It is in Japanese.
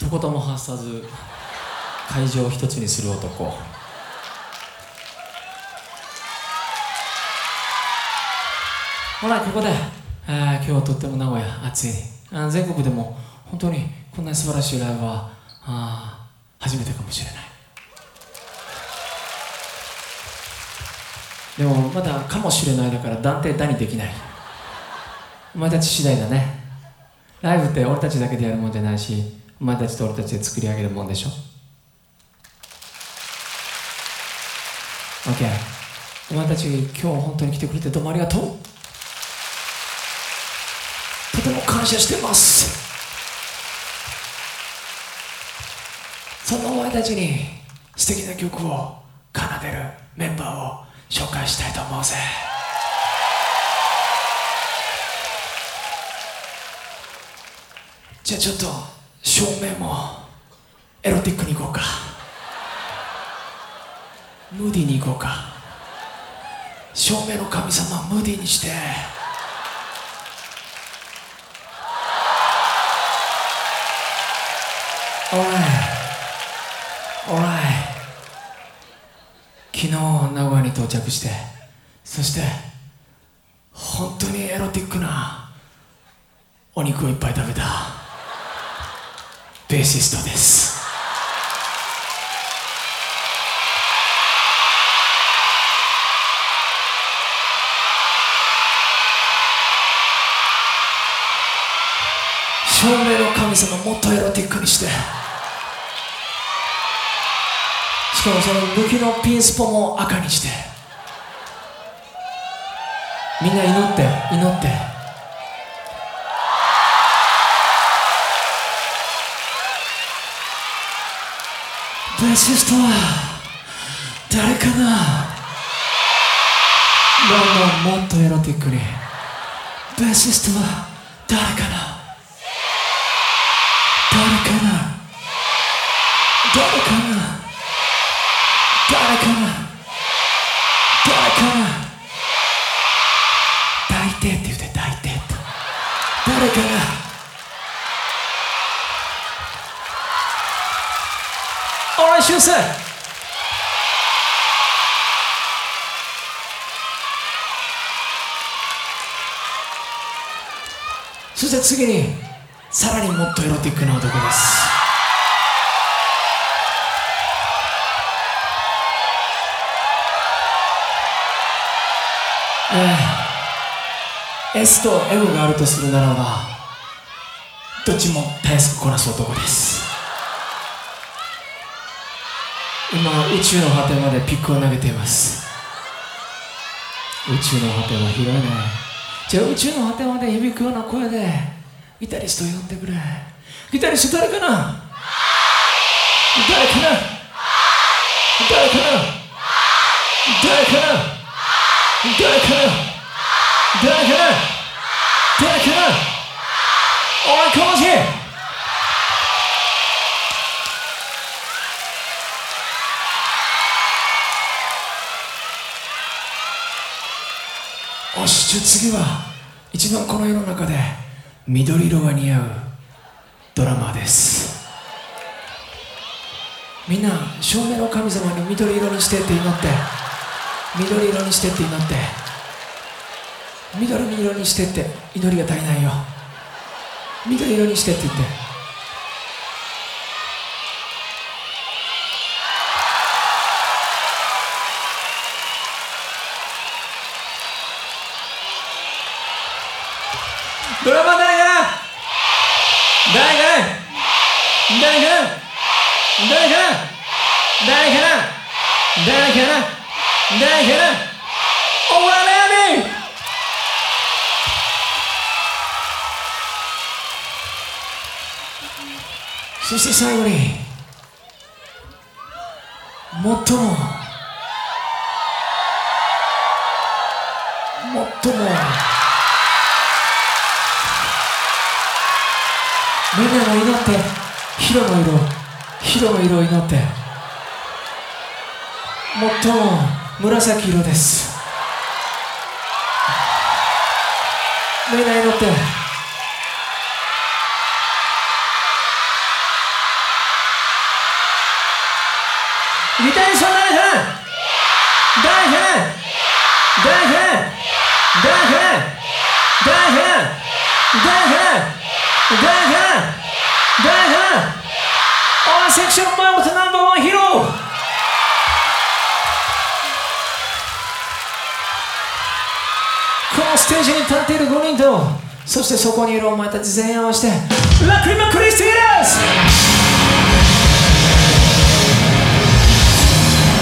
一言も発さず会場を一つにする男。ほらここで、えー今日はとっても名古屋暑い。あ全国でも本当にこんな素晴らしいライブはあ初めてかもしれない。でもまだかもしれないだから断定だにできない。お前たち次第だね。ライブって俺たちだけでやるもんじゃないしお前たちと俺たちで作り上げるもんでしょ？OK お前たち今日本当に来てくれてどうもありがとう。とても感謝してます。そんなお前たちに素敵な曲を奏でるメンバーを紹介したいと思うぜ。じゃあちょっと照明もエロティックに行こうか。ムーディーに行こうか。照明の神様ムーディーにして。オーライオーライ昨日名古屋に到着してそして本当にエロティックなお肉をいっぱい食べた。ベーシストです。照明の神様もっとエロティックにして。しかもその武器のピンスポも赤にして。みんな祈って祈って。シストは誰かな？どんどんもっとエロティックに。ベーシストは誰かな？誰かな？誰かな？誰かな？誰かな？抱いてって言って抱いてって。誰かな？そして次にさらにもっとエロティックな男です。ええ。S と M があるとするならばどっちもたやすくこなす男です。今宇宙の果てまでピックを投げています。宇宙の果ては広いね。じゃあ宇宙の果てまで響くような声でギタリスト呼んでくれ。ギタリスト誰かな？誰かな？誰かな？誰かな？誰かな？誰かな？誰かな？おいコージしじゃ次は一番この世の中で緑色が似合うドラマです。みんな照明の神様に緑色にしてって祈って。緑色にしてって祈って。緑色にしてって祈りが足りないよ。緑色にしてって言って。ドラマ誰かな誰かな誰かな誰かな誰かな誰かな誰かなお前らやめそして最後に最も最もみんなが祈ってヒロの色ヒロの色を祈って。最も紫色です。みんな祈って。リテンション大変。大変。大変。大変。大変。大変。オンセクション前元ナンバーワンヒーローこのステージに立っている5人とそしてそこにいるお前たち全員合わせてラクリマクリスティーです!